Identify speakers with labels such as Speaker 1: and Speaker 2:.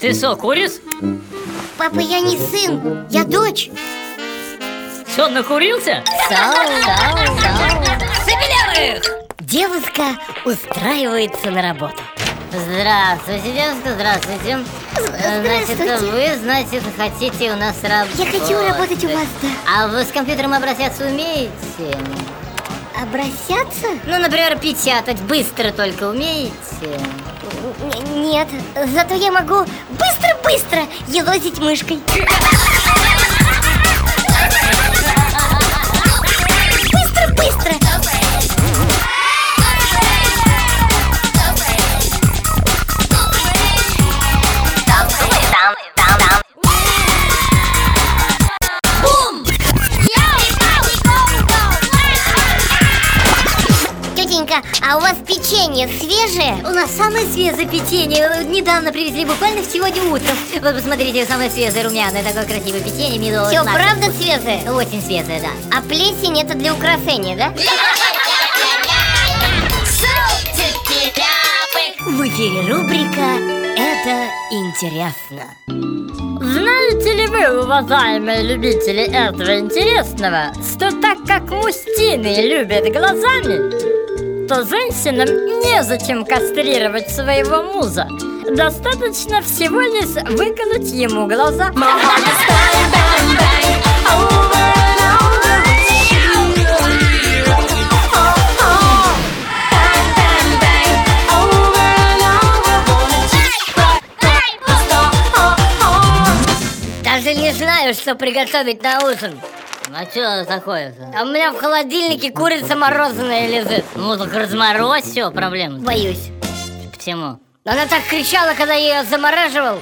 Speaker 1: Ты что, куришь?
Speaker 2: Папа, я не сын, я дочь
Speaker 1: Что, накурился?
Speaker 3: Забелевых!
Speaker 2: Девушка устраивается на работу
Speaker 3: Здравствуйте, девушка, здравствуйте. Значит,
Speaker 2: здравствуйте.
Speaker 3: вы, значит, хотите у нас работать.
Speaker 2: Я хочу работать у вас, да
Speaker 3: А вы с компьютером обращаться умеете?
Speaker 2: Обращаться?
Speaker 3: Ну, например, печатать быстро только умеете?
Speaker 2: Нет, зато я могу быстро-быстро елозить мышкой Тетенька, а у вас печенье свежее?
Speaker 3: У нас самое свежее печенье. Недавно привезли, буквально сегодня утром. Вот посмотрите, самое свежее, румяное, такое красивое печенье, медовое.
Speaker 2: Все
Speaker 3: сладкое.
Speaker 2: правда свежее?
Speaker 3: Очень свежее, да.
Speaker 2: А плесень это для украшения, да?
Speaker 3: В эфире рубрика «Это интересно».
Speaker 1: Знаете ли вы, уважаемые любители этого интересного, что так как мужчины любят глазами, то женщинам незачем кастрировать своего муза. Достаточно всего лишь выколоть ему глаза.
Speaker 3: Даже не знаю, что приготовить на ужин. А что такое-то? А у меня в холодильнике курица мороженая лежит. Ну так разморозь, все, проблем.
Speaker 2: Боюсь
Speaker 3: Почему? Она так кричала, когда я ее замораживал.